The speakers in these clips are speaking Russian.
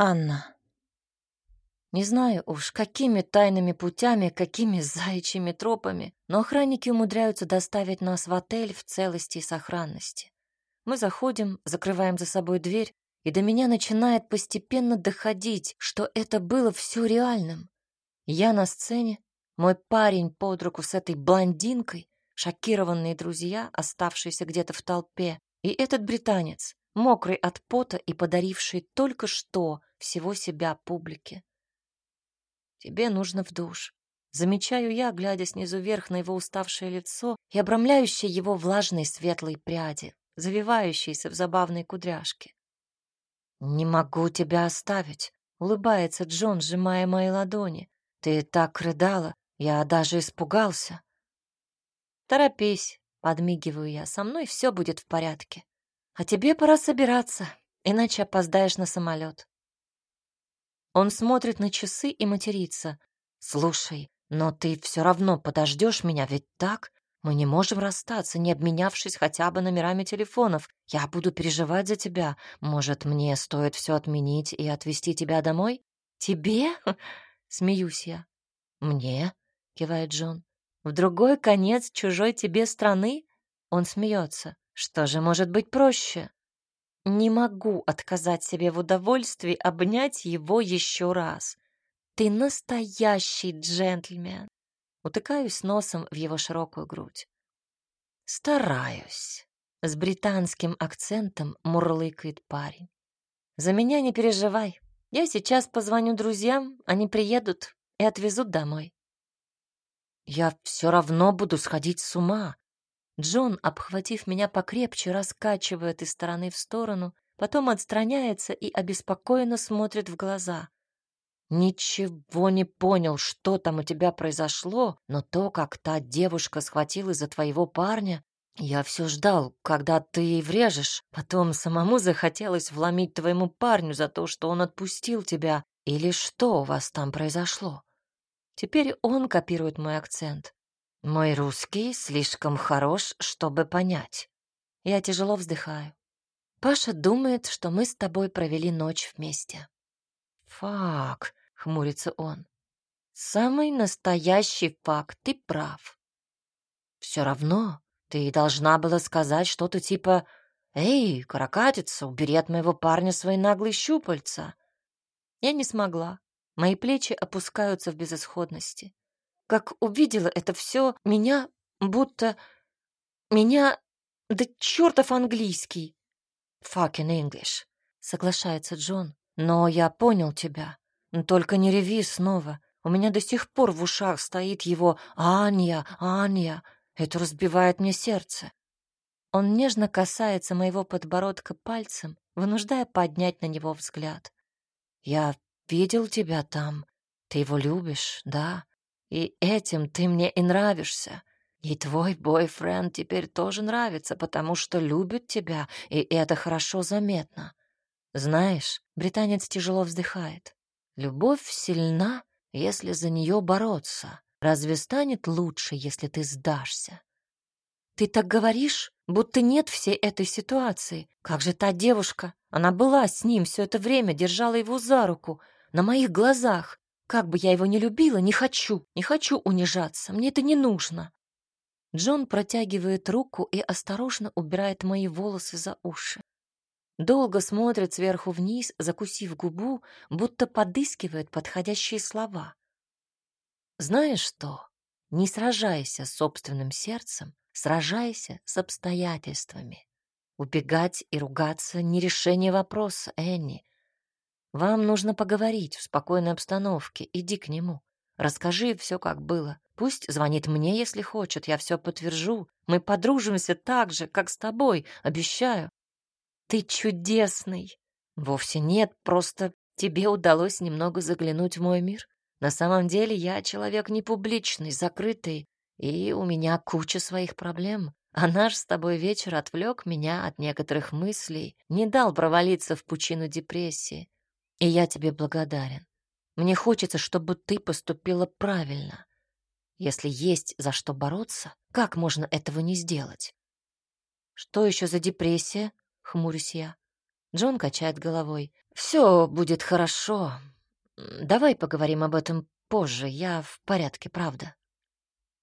Анна. Не знаю уж, какими тайными путями, какими заячьими тропами, но охранники умудряются доставить нас в отель в целости и сохранности. Мы заходим, закрываем за собой дверь, и до меня начинает постепенно доходить, что это было все реальным. Я на сцене, мой парень под руку с этой блондинкой, шокированные друзья, оставшиеся где-то в толпе, и этот британец, мокрый от пота и подаривший только что всего себя публике. Тебе нужно в душ. Замечаю я, глядя снизу вверх на его уставшее лицо и обрамляющие его влажные светлые пряди, завивающиеся в забавной кудряшке. «Не могу тебя оставить», — улыбается Джон, сжимая мои ладони. «Ты так рыдала, я даже испугался». «Торопись», — подмигиваю я, — «со мной все будет в порядке». А тебе пора собираться, иначе опоздаешь на самолет. Он смотрит на часы и матерится. Слушай, но ты все равно подождешь меня, ведь так? Мы не можем расстаться, не обменявшись хотя бы номерами телефонов. Я буду переживать за тебя. Может, мне стоит все отменить и отвезти тебя домой? Тебе? Смеюсь я. Мне? Кивает Джон. В другой конец чужой тебе страны? Он смеется. Что же может быть проще? Не могу отказать себе в удовольствии обнять его еще раз. Ты настоящий джентльмен. Утыкаюсь носом в его широкую грудь. Стараюсь. С британским акцентом мурлыкает парень. За меня не переживай. Я сейчас позвоню друзьям, они приедут и отвезут домой. Я все равно буду сходить с ума, Джон, обхватив меня покрепче, раскачивает из стороны в сторону, потом отстраняется и обеспокоенно смотрит в глаза. Ничего не понял, что там у тебя произошло, но то, как та девушка схватила за твоего парня, я все ждал, когда ты ей врежешь. Потом самому захотелось вломить твоему парню за то, что он отпустил тебя. Или что у вас там произошло? Теперь он копирует мой акцент. Мой русский слишком хорош, чтобы понять. Я тяжело вздыхаю. Паша думает, что мы с тобой провели ночь вместе. Фак, хмурится он. Самый настоящий факт, ты прав. Все равно ты должна была сказать что-то типа «Эй, каракатица, убери от моего парня свои наглые щупальца». Я не смогла. Мои плечи опускаются в безысходности. Как увидела это все, меня будто... Меня... Да чертов английский! Fucking English, соглашается Джон. Но я понял тебя. Только не реви снова. У меня до сих пор в ушах стоит его «Аня, Аня». Это разбивает мне сердце. Он нежно касается моего подбородка пальцем, вынуждая поднять на него взгляд. «Я видел тебя там. Ты его любишь, да? И этим ты мне и нравишься. И твой бойфренд теперь тоже нравится, потому что любит тебя, и это хорошо заметно. Знаешь, британец тяжело вздыхает. Любовь сильна, если за нее бороться. Разве станет лучше, если ты сдашься? Ты так говоришь, будто нет всей этой ситуации. Как же та девушка? Она была с ним все это время, держала его за руку, на моих глазах. Как бы я его не любила, не хочу, не хочу унижаться, мне это не нужно. Джон протягивает руку и осторожно убирает мои волосы за уши. Долго смотрит сверху вниз, закусив губу, будто подыскивает подходящие слова. Знаешь что? Не сражайся с собственным сердцем, сражайся с обстоятельствами. Убегать и ругаться — не решение вопроса, Энни. Вам нужно поговорить в спокойной обстановке. Иди к нему. Расскажи все, как было. Пусть звонит мне, если хочет, я все подтвержу. Мы подружимся так же, как с тобой, обещаю. Ты чудесный. Вовсе нет, просто тебе удалось немного заглянуть в мой мир. На самом деле я человек не публичный, закрытый, и у меня куча своих проблем. А наш с тобой вечер отвлек меня от некоторых мыслей, не дал провалиться в пучину депрессии. И я тебе благодарен. Мне хочется, чтобы ты поступила правильно. Если есть за что бороться, как можно этого не сделать? Что еще за депрессия? Хмурюсь я. Джон качает головой. Все будет хорошо. Давай поговорим об этом позже. Я в порядке, правда.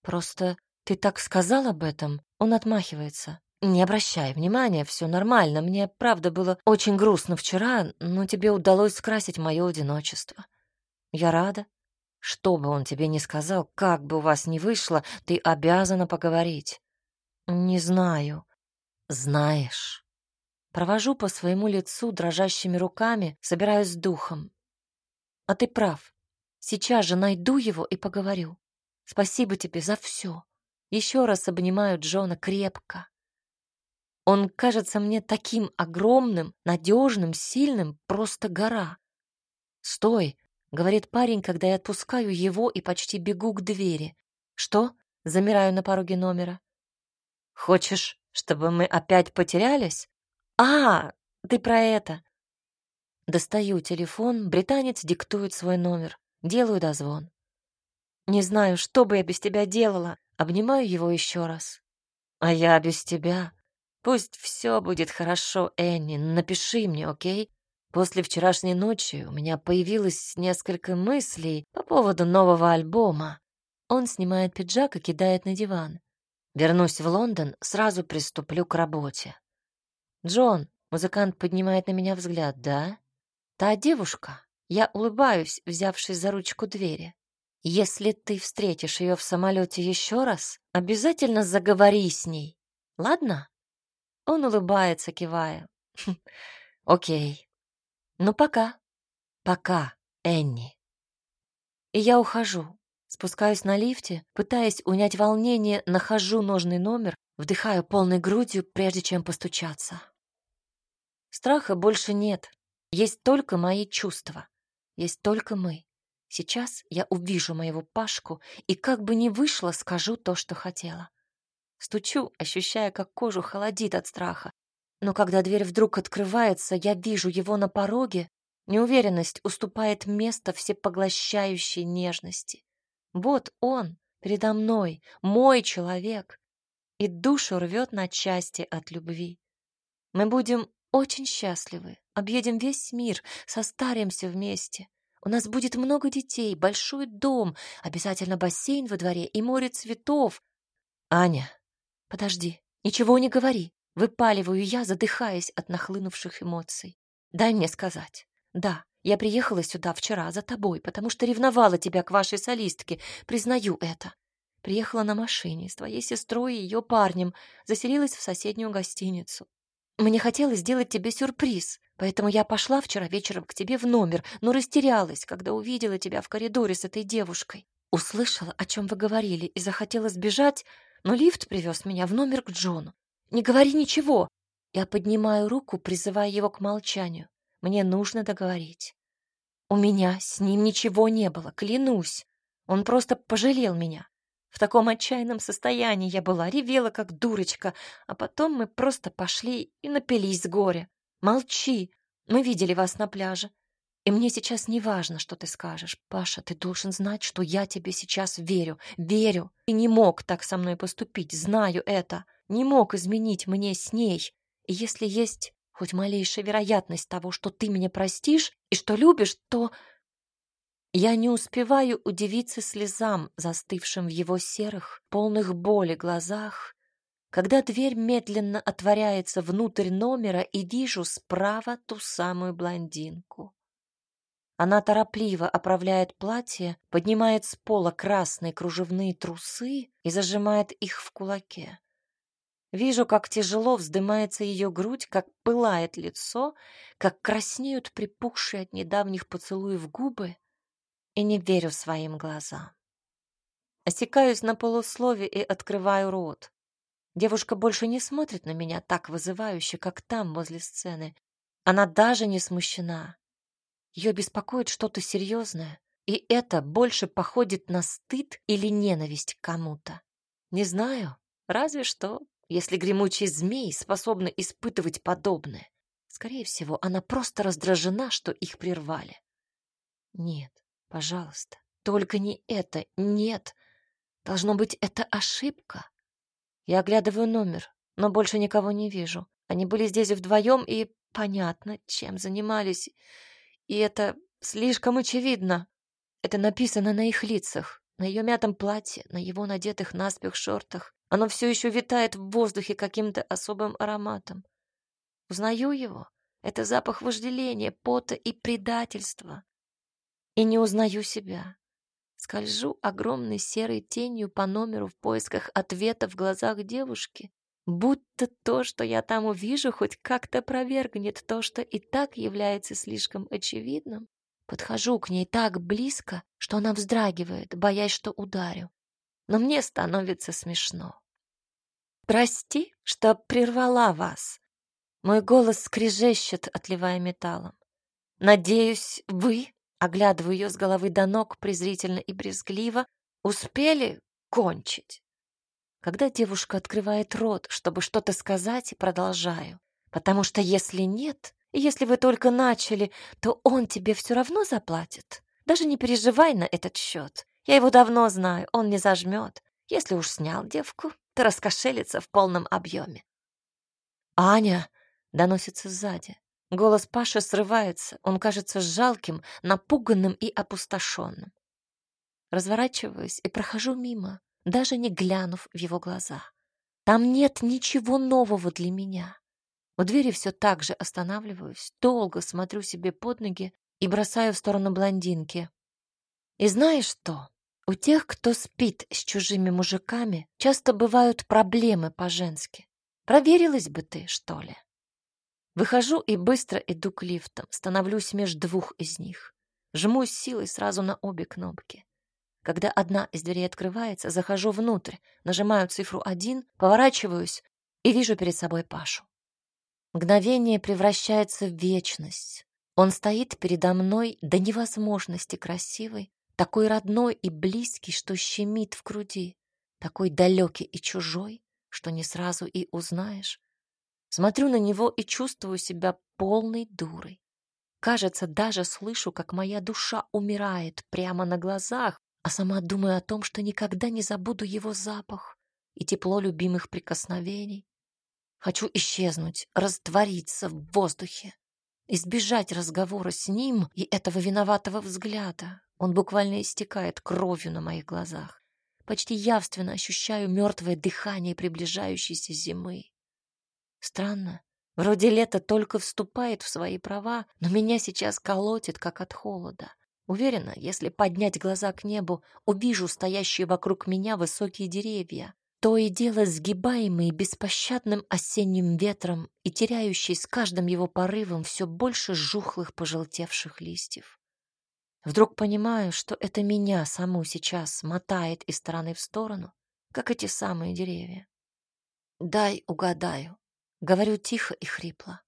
Просто ты так сказал об этом? Он отмахивается. Не обращай внимания, все нормально. Мне, правда, было очень грустно вчера, но тебе удалось скрасить мое одиночество. Я рада. Что бы он тебе ни сказал, как бы у вас ни вышло, ты обязана поговорить. Не знаю. Знаешь. Провожу по своему лицу дрожащими руками, собираюсь с духом. А ты прав. Сейчас же найду его и поговорю. Спасибо тебе за все. Еще раз обнимаю Джона крепко. Он кажется мне таким огромным, надежным, сильным, просто гора. «Стой!» — говорит парень, когда я отпускаю его и почти бегу к двери. «Что?» — замираю на пороге номера. «Хочешь, чтобы мы опять потерялись?» «А, ты про это!» Достаю телефон, британец диктует свой номер. Делаю дозвон. «Не знаю, что бы я без тебя делала!» Обнимаю его еще раз. «А я без тебя. Пусть все будет хорошо, Энни. Напиши мне, окей? После вчерашней ночи у меня появилось несколько мыслей по поводу нового альбома. Он снимает пиджак и кидает на диван. Вернусь в Лондон, сразу приступлю к работе. «Джон», — музыкант поднимает на меня взгляд, «да?» «Та девушка». Я улыбаюсь, взявшись за ручку двери. «Если ты встретишь ее в самолете еще раз, обязательно заговори с ней. Ладно?» Он улыбается, кивая. «Хм, «Окей. Ну, пока. Пока, Энни». И я ухожу. Спускаюсь на лифте, пытаясь унять волнение, нахожу нужный номер, вдыхаю полной грудью, прежде чем постучаться. Страха больше нет. Есть только мои чувства. Есть только мы. Сейчас я увижу моего Пашку и как бы ни вышло, скажу то, что хотела. Стучу, ощущая, как кожу холодит от страха. Но когда дверь вдруг открывается, я вижу его на пороге, неуверенность уступает место всепоглощающей нежности. Вот он, передо мной, мой человек, и душу рвет на части от любви. Мы будем очень счастливы. Объедем весь мир, состаримся вместе. У нас будет много детей, большой дом, обязательно бассейн во дворе и море цветов. Аня, подожди, ничего не говори. Выпаливаю я, задыхаясь от нахлынувших эмоций. Дай мне сказать. Да, я приехала сюда вчера за тобой, потому что ревновала тебя к вашей солистке, признаю это. Приехала на машине с твоей сестрой и ее парнем, заселилась в соседнюю гостиницу. Мне хотелось сделать тебе сюрприз, поэтому я пошла вчера вечером к тебе в номер, но растерялась, когда увидела тебя в коридоре с этой девушкой. Услышала, о чем вы говорили, и захотела сбежать, но лифт привез меня в номер к Джону. Не говори ничего. Я поднимаю руку, призывая его к молчанию. Мне нужно договорить. У меня с ним ничего не было, клянусь. Он просто пожалел меня. В таком отчаянном состоянии я была, ревела как дурочка, а потом мы просто пошли и напились с горя. Молчи, мы видели вас на пляже. И мне сейчас не важно, что ты скажешь. Паша, ты должен знать, что я тебе сейчас верю. Верю. Ты не мог так со мной поступить, знаю это. Не мог изменить мне с ней. И если есть хоть малейшая вероятность того, что ты меня простишь и что любишь, то я не успеваю удивиться слезам, застывшим в его серых, полных боли глазах, когда дверь медленно отворяется внутрь номера и вижу справа ту самую блондинку. Она торопливо оправляет платье, поднимает с пола красные кружевные трусы и зажимает их в кулаке. Вижу, как тяжело вздымается ее грудь, как пылает лицо, как краснеют припухшие от недавних поцелуев губы, и не верю своим глазам. Осекаюсь на полуслове и открываю рот. Девушка больше не смотрит на меня так вызывающе, как там, возле сцены. Она даже не смущена. Ее беспокоит что-то серьезное, и это больше походит на стыд или ненависть к кому-то. Не знаю, разве что, если гремучий змей способны испытывать подобное. Скорее всего, она просто раздражена, что их прервали. Нет, Пожалуйста, только не это. Нет. Должно быть, это ошибка. Я оглядываю номер, но больше никого не вижу. Они были здесь вдвоем и понятно, чем занимались, и это слишком очевидно. Это написано на их лицах, на ее мятом платье, на его надетых наспех шортах. Оно все еще витает в воздухе каким-то особым ароматом. Узнаю его. Это запах вожделения, пота и предательства. И не узнаю себя. Скольжу огромной серой тенью по номеру в поисках ответа в глазах девушки, будто то, что я там увижу, хоть как-то провергнет то, что и так является слишком очевидным. Подхожу к ней так близко, что она вздрагивает, боясь, что ударю. Но мне становится смешно. «Прости, что прервала вас». Мой голос скрежещет, отливая металлом. «Надеюсь, вы, оглядываю ее с головы до ног презрительно и брезгливо, успели кончить?» Когда девушка открывает рот, чтобы что-то сказать, продолжаю. Потому что если нет, если вы только начали, то он тебе все равно заплатит. Даже не переживай на этот счет. Я его давно знаю, он не зажмет. Если уж снял девку, то раскошелится в полном объеме. «Аня!» — доносится сзади. Голос Паши срывается, он кажется жалким, напуганным и опустошенным. Разворачиваюсь и прохожу мимо даже не глянув в его глаза. Там нет ничего нового для меня. У двери все так же останавливаюсь, долго смотрю себе под ноги и бросаю в сторону блондинки. И знаешь что? У тех, кто спит с чужими мужиками, часто бывают проблемы по-женски. Проверилась бы ты, что ли? Выхожу и быстро иду к лифтам, становлюсь между двух из них. Жму силой сразу на обе кнопки. Когда одна из дверей открывается, захожу внутрь, нажимаю цифру один, поворачиваюсь и вижу перед собой Пашу. Мгновение превращается в вечность. Он стоит передо мной до невозможности красивый, такой родной и близкий, что щемит в груди, такой далекий и чужой, что не сразу и узнаешь. Смотрю на него и чувствую себя полной дурой. Кажется, даже слышу, как моя душа умирает прямо на глазах, а сама думаю о том, что никогда не забуду его запах и тепло любимых прикосновений. Хочу исчезнуть, раствориться в воздухе, избежать разговора с ним и этого виноватого взгляда. Он буквально истекает кровью на моих глазах. Почти явственно ощущаю мертвое дыхание приближающейся зимы. Странно, вроде лето только вступает в свои права, но меня сейчас колотит, как от холода. Уверена, если поднять глаза к небу, увижу стоящие вокруг меня высокие деревья, то и дело сгибаемые беспощадным осенним ветром и теряющие с каждым его порывом все больше жухлых пожелтевших листьев. Вдруг понимаю, что это меня саму сейчас мотает из стороны в сторону, как эти самые деревья. «Дай угадаю», — говорю тихо и хрипло.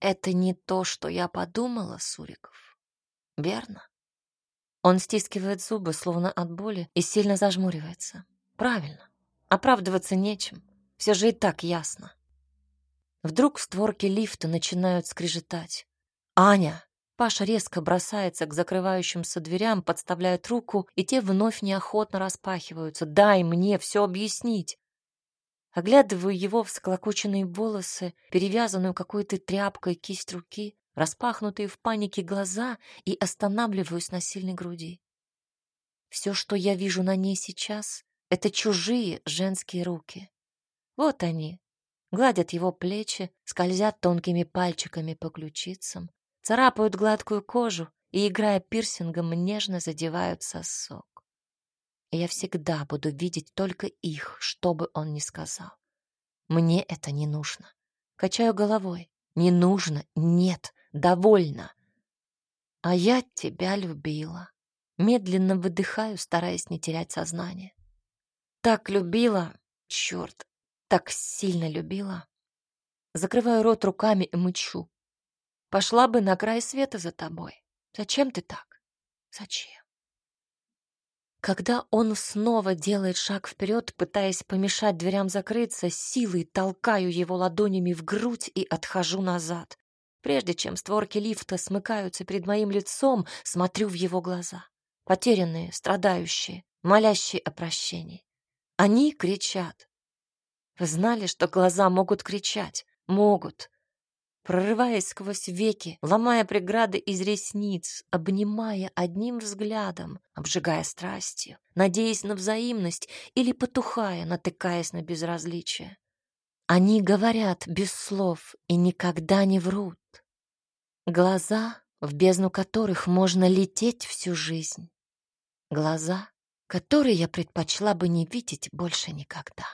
«Это не то, что я подумала, Суриков, верно?» Он стискивает зубы, словно от боли, и сильно зажмуривается. Правильно. Оправдываться нечем. Все же и так ясно. Вдруг створки лифта начинают скрежетать. «Аня!» Паша резко бросается к закрывающимся дверям, подставляет руку, и те вновь неохотно распахиваются. «Дай мне все объяснить!» Оглядываю его всклокоченные волосы, перевязанную какой-то тряпкой кисть руки, распахнутые в панике глаза и останавливаюсь на сильной груди. Все, что я вижу на ней сейчас, это чужие женские руки. Вот они, гладят его плечи, скользят тонкими пальчиками по ключицам, царапают гладкую кожу и, играя пирсингом, нежно задевают сосок. Я всегда буду видеть только их, что бы он ни сказал. Мне это не нужно. Качаю головой. Не нужно, нет довольно. А я тебя любила. Медленно выдыхаю, стараясь не терять сознание. Так любила, черт, так сильно любила. Закрываю рот руками и мычу. Пошла бы на край света за тобой. Зачем ты так? Зачем? Когда он снова делает шаг вперед, пытаясь помешать дверям закрыться, силой толкаю его ладонями в грудь и отхожу назад. Прежде чем створки лифта смыкаются перед моим лицом, смотрю в его глаза. Потерянные, страдающие, молящие о прощении. Они кричат. Вы знали, что глаза могут кричать? Могут. прорываясь сквозь веки, ломая преграды из ресниц, обнимая одним взглядом, обжигая страстью, надеясь на взаимность или потухая, натыкаясь на безразличие. Они говорят без слов и никогда не врут. Глаза, в бездну которых можно лететь всю жизнь. Глаза, которые я предпочла бы не видеть больше никогда.